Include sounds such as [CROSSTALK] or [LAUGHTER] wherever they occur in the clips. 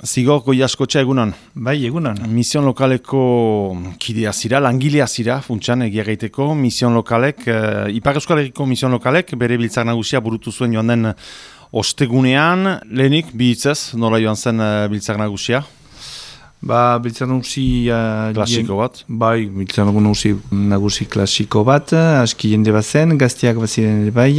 Zigo goiaskotxa egunon. Bai, egunon. Mision lokaleko kidea zira, langilea zira, funtsan egia gaiteko. Mision lokalek, uh, Ipar Euskal Herriko mision lokalek, bere biltzak nagusia burutu zuen joan den ostegunean. Lehenik, bihitzez, nola joan zen uh, biltzak nagusia? Ba, biltzak nagusia... Klasiko bat? Bai, biltzak nagusi, nagusi klasiko bat, aski jende bat zen, gaztiak bat ziren ere bai,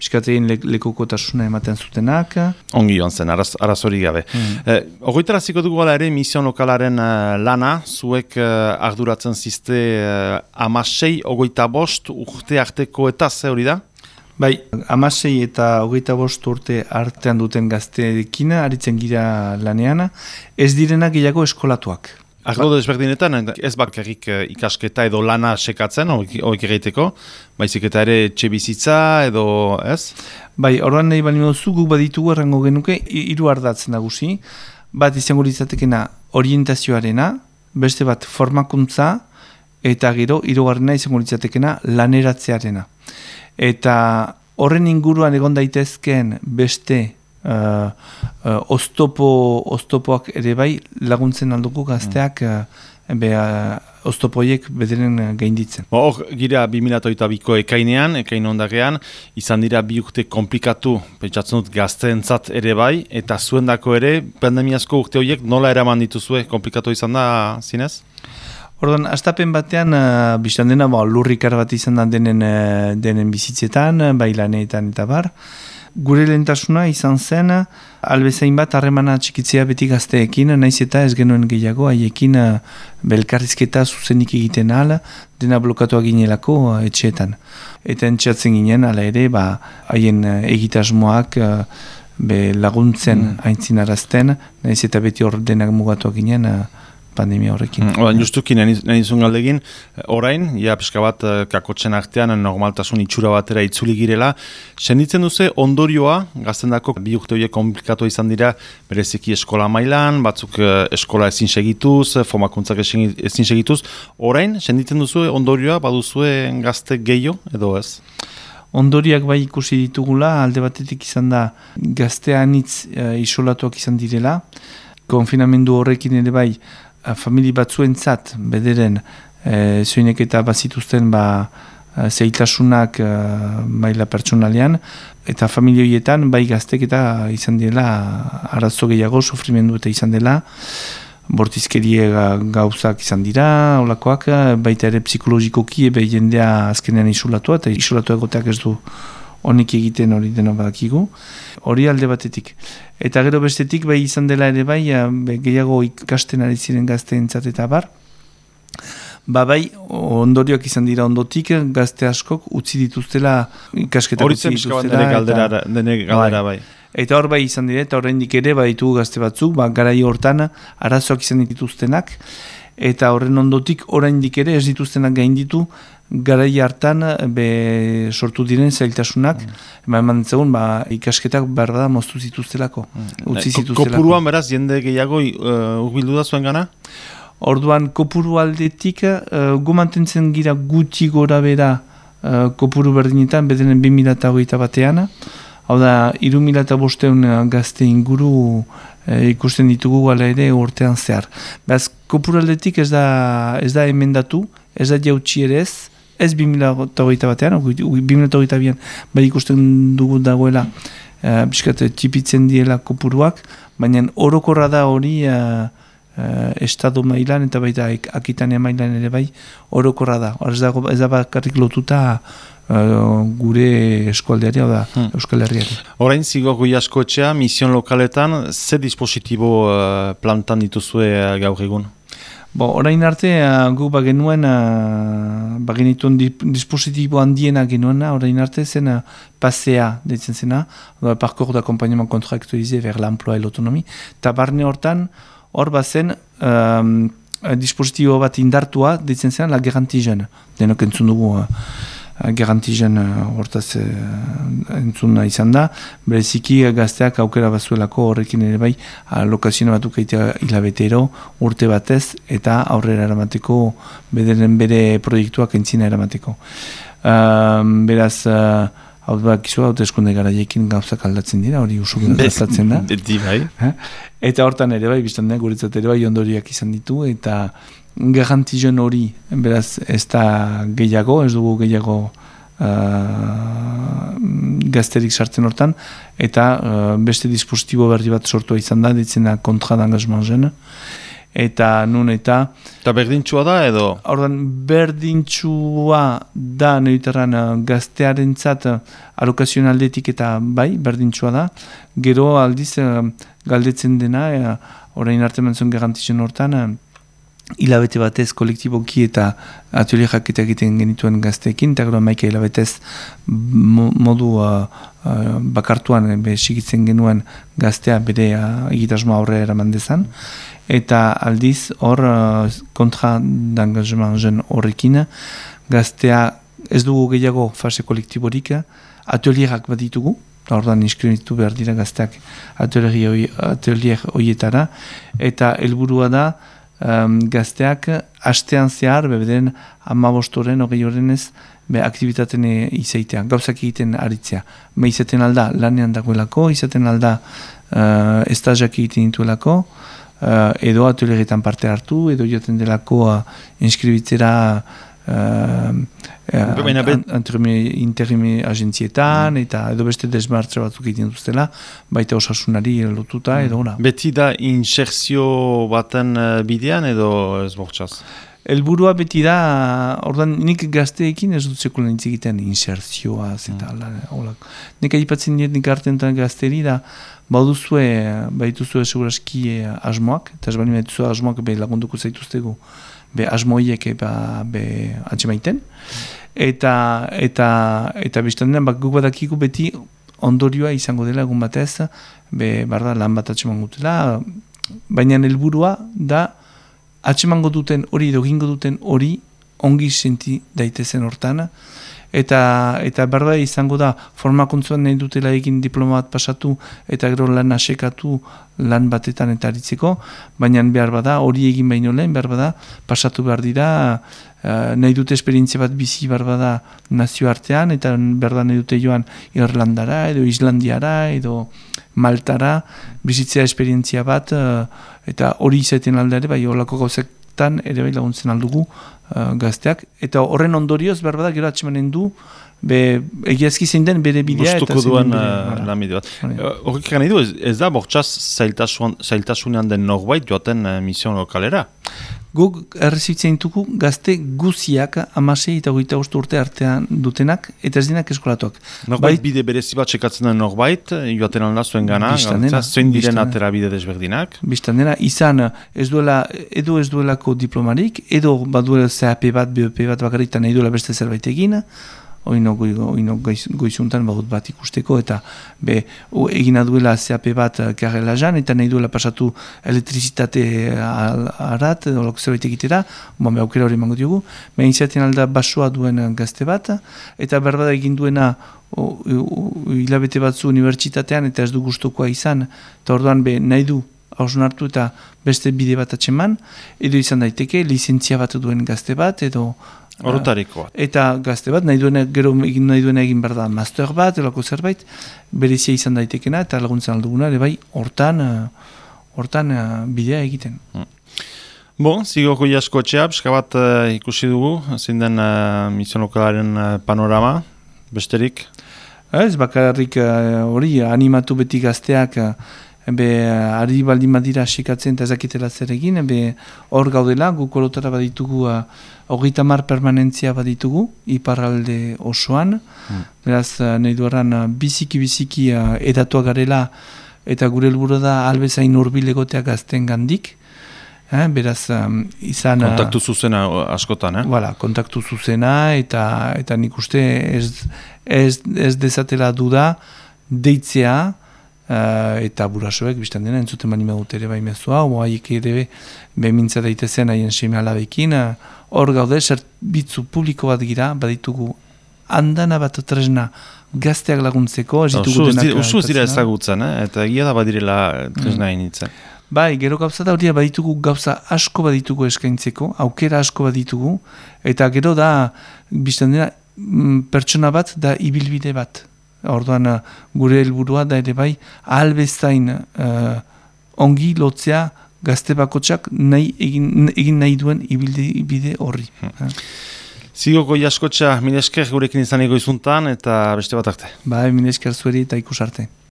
Piskatein le, lekukotasuna ematen zutenak. Ongi joan zen, araz, arazori gabe. Mm. Eh, Ogoitara ziko dugu ere mision lokalaren uh, lana, zuek uh, arduratzen ziste uh, amasei, ogoita bost, urte arteko eta ze hori da? Bai, amasei eta hogeita bost urte artean duten gazteekin aritzen gira lanean, ez direnak gehiago eskolatuak. Ardo desberdinetan, ez bakarrik eh, ikasketa edo lana sekatzen, hoik egiteko, baizik eta ere etxe bizitza edo ez? Bai, horren nahi bali mozu guk baditugu errango genuke, hiru ardatzen nagusi, bat izango ditzatekena orientazioarena, beste bat formakuntza, eta gero, hirugarrena izango ditzatekena laneratzearena. Eta horren inguruan egon daitezkeen beste uh, uh, oztopo, oztopoak ere bai laguntzen alduko gazteak mm. uh, be, uh, oztopoiek bederen gainditzen. Hor, gira 2008ko ekainean, ekain ondarean, izan dira bi urte komplikatu, pentsatzen dut gazteentzat ere bai, eta zuendako ere, pandemiazko urte horiek nola eraman dituzue komplikatu izan da, zinez? Ordan, astapen batean, uh, biztan dena, ba, lurrikar bat izan da denen, uh, denen bizitzetan, bai laneetan eta bar, Gure lehentasuna izan zen, albezain bat harremana txikitzea beti gazteekin, naiz eta ez genuen gehiago, haiekin eh, belkarrizketa zuzenik egiten ala, dena blokatuak ginelako eh, etxeetan. Eta entxatzen ginen, ala ere, ba, haien eh, egitasmoak be laguntzen mm. haintzin arazten, naiz eta beti hor denak mugatuak ginen, pandemia horrekin. Mm, Oda, justuki, nahi zuen galdegin, orain, ja, pixka bat, eh, kakotzen artean, normaltasun itxura batera itzuli girela, senditzen duze ondorioa, gazten dako, bi urte horiek komplikatu izan dira, bereziki eskola mailan, batzuk eh, eskola ezin segituz, formakuntzak ezin segituz, orain, senditzen duzu ondorioa, baduzue gazte gehiago, edo ez? Ondoriak bai ikusi ditugula, alde batetik izan da gaztean itz uh, isolatuak izan direla, konfinamendu horrekin ere bai famili batzuentzat bederen e, zoinek eta bazituzten ba, e, zeitasunak e, maila pertsonalean eta familioietan bai gaztek eta izan dela arazo gehiago sofrimendu eta izan dela bortizkerie gauzak izan dira, olakoak, baita ere psikologikoki ebe jendea azkenean isolatua eta isolatua egoteak ez du honik egiten hori dena badakigu. Hori alde batetik. Eta gero bestetik, bai izan dela ere bai, gehiago ikasten ari ziren gazteen eta bar. Ba bai, ondorioak izan dira ondotik, gazte askok utzi dituztela ikasketak utzi dituztela. Hori galdera, dene galdera bai. Eta hor bai izan dira, eta horrendik ere baditu gazte batzuk, ba, garai hortan arazoak izan dituztenak, eta horren ondotik oraindik ere ez dituztenak gainditu garai hartan be sortu diren zailtasunak mm. eman zegoen ba, ikasketak behar da moztu zituztelako mm. utzi zituztelako Kopuruan beraz jende gehiago uh, urbildu da zuen gana? Orduan kopuru aldetik uh, gu mantentzen gira guti gora bera uh, kopuru berdinetan bedenen 2008 batean hau da, irumila eta bosteun gazte inguru e, ikusten ditugu gala ere urtean zehar. Beaz, kopuraldetik ez da, ez da emendatu, ez da jautsi ere ez, ez 2008 batean, 2008 batean, bai ikusten dugu dagoela, e, biskat, txipitzen diela kopuruak, baina orokorra da hori e, e, estado mailan eta baita akitania mailan ere bai orokorra da. Ez da, ez da bakarrik lotuta uh, gure eskualdeari, da, hmm. Euskal Herriari. Horain zigo goi asko etxea, mision lokaletan, ze dispositibo uh, plantan dituzue uh, gaur egun? Bo, orain arte, uh, gu bagenuen, uh, bagenituen dispositibo handiena genuena, orain arte zen uh, pasea, ditzen zena, uh, parkour d'accompagnement contractualize ver l'emploi et l'autonomie, eta barne hortan, hor bazen, um, dispositibo bat indartua, ditzen zena, la garantizen, denok entzun dugu, uh, garantizen eh, hortaz uh, entzuna izan da, bereziki gazteak aukera bazuelako horrekin ere bai lokazioa batuk eitea hilabetero urte batez eta aurrera eramateko bederen bere proiektuak entzina eramateko. beraz, uh, hau da, kizu hau eskunde gara jekin gauzak aldatzen dira, hori usu gertatzen da. [LAUGHS] Beti bai. Eta hortan ere bai, biztan da, guretzat ere bai ondoriak izan ditu, eta garantizioen hori, beraz, ez da gehiago, ez dugu gehiago uh, gazterik sartzen hortan, eta uh, beste dispositibo berri bat sortua izan da, ditzena kontra d'engagement zen, eta nun eta... Eta berdintxua da edo? Ordan berdintxua da neuterran uh, gaztearen zat uh, alokazionaldetik eta bai, berdintxua da. Gero aldiz uh, galdetzen dena, uh, orain arte mantzun garantizien hortan, uh, hilabete batez kolektiboki eta atelier egiten genituen gazteekin, eta gero maika hilabetez modu uh, uh, bakartuan be, sigitzen genuen gaztea bere uh, egitasmoa aurre eraman dezan. Eta aldiz hor uh, kontra d'engagement jen horrekin gaztea ez dugu gehiago fase kolektiborik atelierak bat ditugu hor da niskribitu behar dira gazteak atelier horietara eta helburua da um, gazteak astean zehar bebeden amabostoren hogei horren ez be aktivitaten izaitea, gauzak egiten aritzea. Me izaten alda lanean dagoelako, izaten alda uh, estajak egiten dituelako, uh, edo atelieretan parte hartu, edo joten delako uh, inskribitzera uh, uh, interimi agentzietan, mm. eta edo beste desmartza batzuk egiten duztela, baita osasunari lotuta, edo ora. Beti da inserzio baten bidean, edo ez bortzaz? Elburua beti da, ordan nik gazteekin ez dut sekulen egiten inserzioa, eta mm. nik aipatzen dira nik artentan gazteri da, baduzue, baituzue seguraski eh, asmoak, eta ez baituzue asmoak be lagunduko zaituztegu, be asmoiek eba be atxemaiten, eta eta eta biztan dena, bak guk badakiku beti ondorioa izango dela egun batez, be barda lan bat atxeman gutela, baina helburua da atxemango duten hori edo duten hori ongi senti daitezen hortana, eta eta berda izango da formakuntzuan nahi dutela egin diplomat pasatu eta gero lan asekatu lan batetan eta aritzeko, baina behar bada hori egin baino lehen behar bada pasatu behar dira uh, nahi dute esperientzia bat bizi behar bada nazioartean eta behar da nahi dute joan Irlandara edo Islandiara edo Maltara bizitzea esperientzia bat uh, eta hori izaten aldare bai holako gauzetan ere bai laguntzen aldugu uh, gazteak, eta horren ondorioz behar bada gero atxemanen du be, egiazki zein den bere bidea eta duen uh, lamide bat. Horrek uh, du, ez, ez da bortxaz zailtasunean den norbait joaten uh, mision lokalera? Guk errezitzen dugu gazte guziak amasei eta goita uste urte artean dutenak eta ez dinak eskolatuak. Norbait Bait, bide berezi bat txekatzen den norbait, joaten alda zuen gana, zein diren atera bide desberdinak? Biztanera, izan ez duela, edo ez duelako diplomarik, edo baduela CAP bat, BOP bat bakarritan nahi duela beste zerbait egin, oino, oino goizuntan badut bat ikusteko, eta be, o, egina duela CAP bat karela jan, eta nahi duela pasatu elektrizitate arat, olako zerbait egitera, bon, be, aukera hori mango diogu, be, inziaten alda basoa duen gazte bat, eta berbada egin duena hilabete batzu unibertsitatean, eta ez du gustokoa izan, eta orduan be, nahi du, hartu eta beste bide bat atxeman, edo izan daiteke, lizentzia bat duen gazte bat, edo Orotarikoa. Eta gazte bat, nahi duena, gero egin nahi duena egin behar da master bat, elako zerbait, berezia izan daitekena, eta laguntzen alduguna, ere bai, hortan, uh, hortan uh, bidea egiten. Hmm. Bon, zigoko jasko etxea, bat uh, ikusi dugu, zein den uh, mision lokalaren uh, panorama, besterik? Ez, bakarrik hori, animatu beti gazteak, be ari baldin badira asikatzen eta ezakitela zer egin, be hor gaudela, gu kolotara baditugu hogeita mar permanentzia baditugu, iparralde osoan, hmm. beraz nahi duaran biziki-biziki edatua garela eta gure helburu da albezain urbilegoteak azten gandik, Eh, beraz, um, izan... Kontaktu zuzena askotan, eh? Voilà, kontaktu zuzena, eta, eta nik uste ez, ez, ez dezatela duda, deitzea, uh, eta burasoek, biztan dena, entzuten bani megut ere bai mezua, oaik ere behemintza daitezen haien seme alabekin, uh, hor gaude, zerbitzu publiko bat gira, baditugu andana bat tresna gazteak laguntzeko, ez ditugu denak... Oso dira ezagutzen, eh? eta egia da badirela tresna mm. Bai, gero gauza da hori baditugu gauza asko baditugu eskaintzeko, aukera asko baditugu, eta gero da, biztan dena, mm, pertsona bat da ibilbide bat Orduan uh, gure helburua da ere bai, albestain uh, ongi lotzea gazte bakotsak nahi egin, egin nahi duen ibilde bide horri. Hmm. Zigo goi askotxa, minesker gurekin izan egoizuntan eta beste bat arte. Bai, minesker zueri eta ikusarte.